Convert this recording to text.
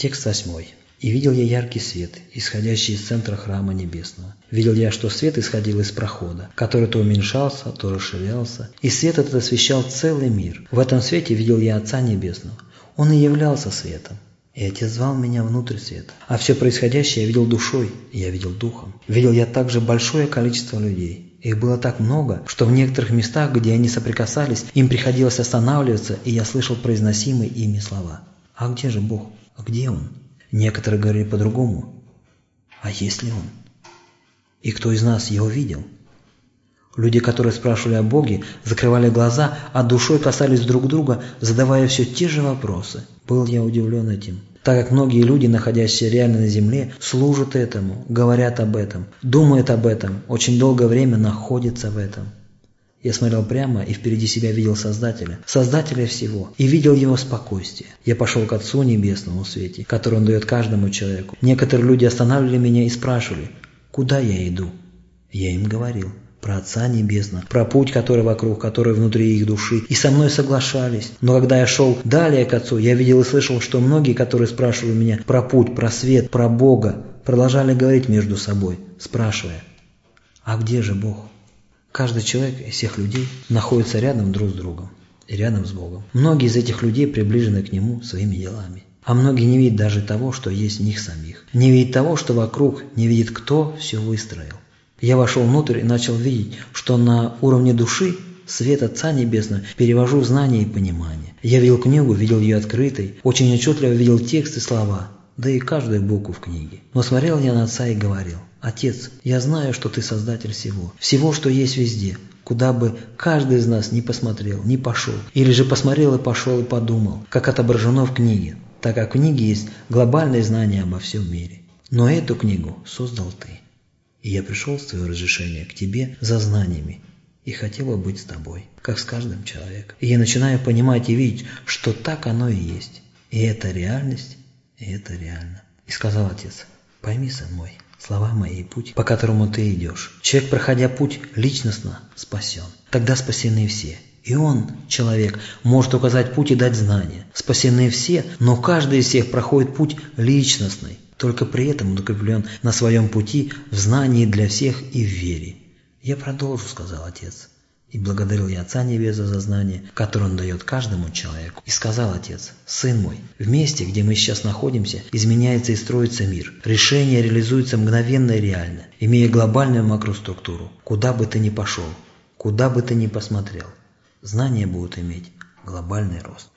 Текст восьмой. «И видел я яркий свет, исходящий из центра храма небесного. Видел я, что свет исходил из прохода, который то уменьшался, то расширялся, и свет этот освещал целый мир. В этом свете видел я Отца Небесного. Он и являлся светом. И Отец звал меня внутрь света. А все происходящее я видел душой, и я видел духом. Видел я также большое количество людей. Их было так много, что в некоторых местах, где они соприкасались, им приходилось останавливаться, и я слышал произносимые ими слова. «А где же Бог? А где Он?» Некоторые говорили по-другому. А есть ли он? И кто из нас его видел? Люди, которые спрашивали о Боге, закрывали глаза, а душой касались друг друга, задавая все те же вопросы. Был я удивлен этим, так как многие люди, находящиеся реально на земле, служат этому, говорят об этом, думают об этом, очень долгое время находятся в этом. Я смотрел прямо и впереди себя видел Создателя, Создателя всего, и видел Его спокойствие. Я пошел к Отцу Небесному свете, который Он дает каждому человеку. Некоторые люди останавливали меня и спрашивали, куда я иду? Я им говорил про Отца Небесного, про путь, который вокруг, который внутри их души, и со мной соглашались. Но когда я шел далее к Отцу, я видел и слышал, что многие, которые спрашивали меня про путь, про свет, про Бога, продолжали говорить между собой, спрашивая, а где же Бог? Каждый человек из всех людей находится рядом друг с другом и рядом с Богом. Многие из этих людей приближены к Нему своими делами. А многие не видят даже того, что есть в них самих. Не видят того, что вокруг, не видят, кто все выстроил. Я вошел внутрь и начал видеть, что на уровне души свет Отца Небесного перевожу знания и понимание. Я видел книгу, видел ее открытой, очень отчетливо видел текст и слова, да и каждую букву в книге. Но смотрел я на Отца и говорил, Отец, я знаю, что Ты Создатель всего, всего, что есть везде, куда бы каждый из нас не посмотрел, не пошел, или же посмотрел и пошел и подумал, как отображено в книге, так как в книге есть глобальное знание обо всем мире. Но эту книгу создал Ты. И я пришел с твоего разрешения к тебе за знаниями и хотел бы быть с тобой, как с каждым человеком. И я начинаю понимать и видеть, что так оно и есть. И это реальность, это реально. И сказал отец, пойми, сын мой, слова мои и путь, по которому ты идешь. Человек, проходя путь, личностно спасен. Тогда спасены все. И он, человек, может указать путь и дать знания. Спасены все, но каждый из всех проходит путь личностный. Только при этом он укреплен на своем пути в знании для всех и в вере. «Я продолжу», — сказал отец. И благодарил я Отца Небеса за знание, которое Он дает каждому человеку. И сказал Отец, «Сын мой, в месте, где мы сейчас находимся, изменяется и строится мир. Решение реализуется мгновенно и реально, имея глобальную макроструктуру. Куда бы ты ни пошел, куда бы ты ни посмотрел, знания будут иметь глобальный рост».